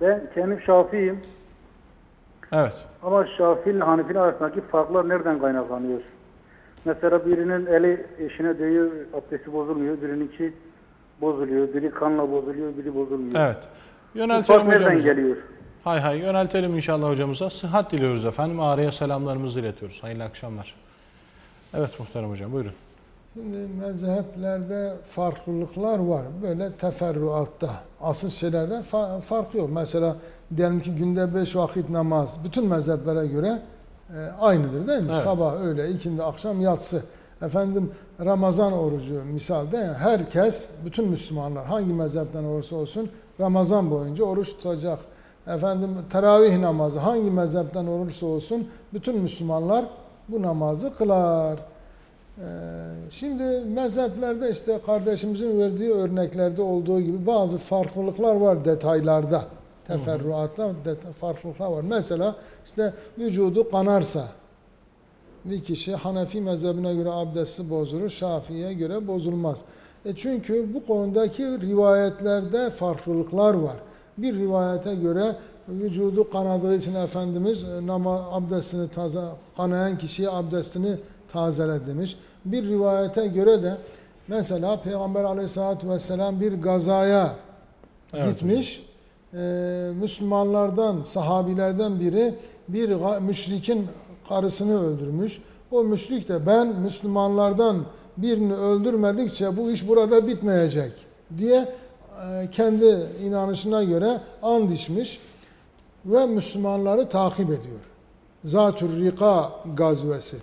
Ben kendim Şafi'yim Evet. ama Şafii ile Hanefi'nin arasındaki farklar nereden kaynaklanıyor? Mesela birinin eli eşine değiyor, abdesti bozulmuyor. Birininki bozuluyor. Biri kanla bozuluyor, biri bozulmuyor. Evet. Bu Yöneltelim fark nereden geliyor? Hay hay yöneltelim inşallah hocamıza. Sıhhat diliyoruz efendim. Ağrı'ya selamlarımızı iletiyoruz. Hayırlı akşamlar. Evet muhterem hocam buyurun. Mezheplerde farklılıklar var. Böyle teferruatta. Asıl şeylerde fa- fark yok. Mesela diyelim ki günde beş vakit namaz bütün mezheplere göre e, aynıdır değil mi? Evet. Sabah, öğle, ikindi, akşam, yatsı. Efendim Ramazan orucu misalde herkes, bütün Müslümanlar hangi mezhepten olursa olsun Ramazan boyunca oruç tutacak. Efendim teravih namazı hangi mezhepten olursa olsun bütün Müslümanlar bu namazı kılar. Ee, Şimdi mezheplerde işte kardeşimizin verdiği örneklerde olduğu gibi bazı farklılıklar var detaylarda. Teferruatta farklılıklar var. Mesela işte vücudu kanarsa bir kişi Hanefi mezhebine göre abdesti bozulur, Şafii'ye göre bozulmaz. E çünkü bu konudaki rivayetlerde farklılıklar var. Bir rivayete göre vücudu kanadığı için Efendimiz e, nama abdestini taze kanayan kişiye abdestini tazele demiş. Bir rivayete göre de mesela Peygamber Aleyhisselatü vesselam bir gazaya Evet gitmiş. Ee, Müslümanlardan, sahabilerden biri bir müşrikin karısını öldürmüş. O müşrik de ben Müslümanlardan birini öldürmedikçe bu iş burada bitmeyecek diye e, kendi inanışına göre and içmiş ve Müslümanları takip ediyor. Zatür Rika gazvesi.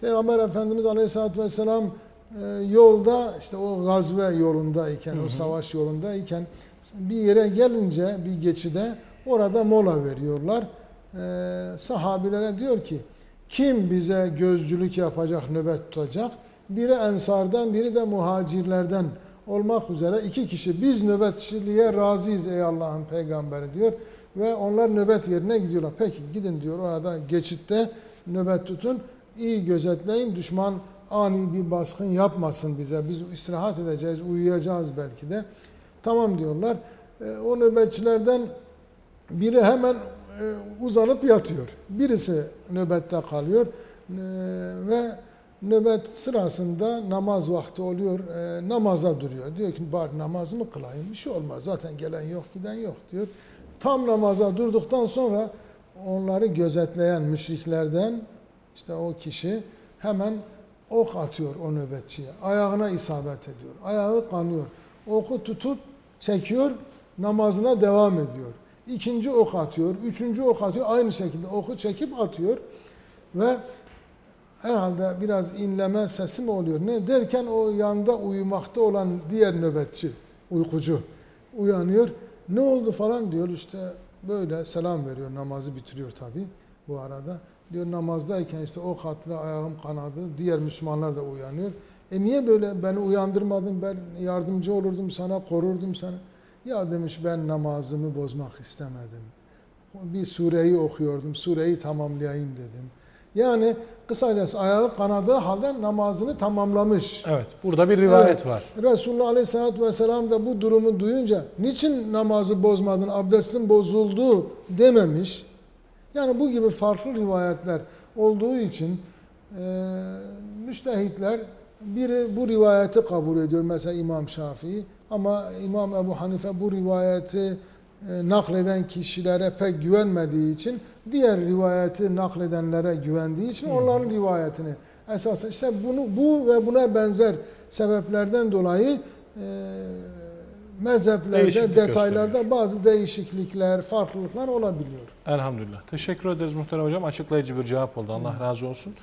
Peygamber Efendimiz Aleyhisselatü Vesselam e, yolda işte o gazve yolundayken, o savaş yolundayken bir yere gelince bir geçide orada mola veriyorlar. E, sahabilere diyor ki kim bize gözcülük yapacak, nöbet tutacak? Biri ensardan, biri de muhacirlerden olmak üzere iki kişi biz nöbetçiliğe razıyız ey Allah'ın peygamberi diyor ve onlar nöbet yerine gidiyorlar. Peki gidin diyor orada geçitte nöbet tutun. İyi gözetleyin düşman ani bir baskın yapmasın bize. Biz istirahat edeceğiz, uyuyacağız belki de. Tamam diyorlar. E, o nöbetçilerden biri hemen e, uzanıp yatıyor. Birisi nöbette kalıyor E, ve nöbet sırasında namaz vakti oluyor. E, namaza duruyor. Diyor ki bari namazımı kılayım. Bir şey olmaz. Zaten gelen yok, giden yok diyor. Tam namaza durduktan sonra onları gözetleyen müşriklerden işte o kişi hemen ok atıyor o nöbetçiye. Ayağına isabet ediyor. Ayağı kanıyor. Oku tutup çekiyor, namazına devam ediyor. İkinci ok atıyor, üçüncü ok atıyor. Aynı şekilde oku çekip atıyor ve herhalde biraz inleme sesi mi oluyor ne derken o yanda uyumakta olan diğer nöbetçi, uykucu uyanıyor. Ne oldu falan diyor işte böyle selam veriyor namazı bitiriyor tabi bu arada. Diyor namazdayken işte ok attı ayağım kanadı diğer Müslümanlar da uyanıyor. E niye böyle beni uyandırmadın ben yardımcı olurdum sana korurdum sana. Ya demiş ben namazımı bozmak istemedim. Bir sureyi okuyordum sureyi tamamlayayım dedim. Yani kısacası ayağı kanadığı halde namazını tamamlamış. Evet. Burada bir rivayet Evet. var. Resulullah Aleyhisselatü Vesselam da bu durumu duyunca niçin namazı bozmadın, abdestin bozuldu dememiş. Yani bu gibi farklı rivayetler olduğu için e, müştehitler biri bu rivayeti kabul ediyor mesela İmam Şafii. Ama İmam Ebu Hanife bu rivayeti e, nakleden kişilere pek güvenmediği için diğer rivayeti nakledenlere güvendiği için onların rivayetini esas işte bunu bu ve buna benzer sebeplerden dolayı e, mezheplerde Değişiklik detaylarda gösteriyor. bazı değişiklikler, farklılıklar olabiliyor. Elhamdülillah. Teşekkür ederiz muhterem hocam. Açıklayıcı bir cevap oldu. Allah razı olsun.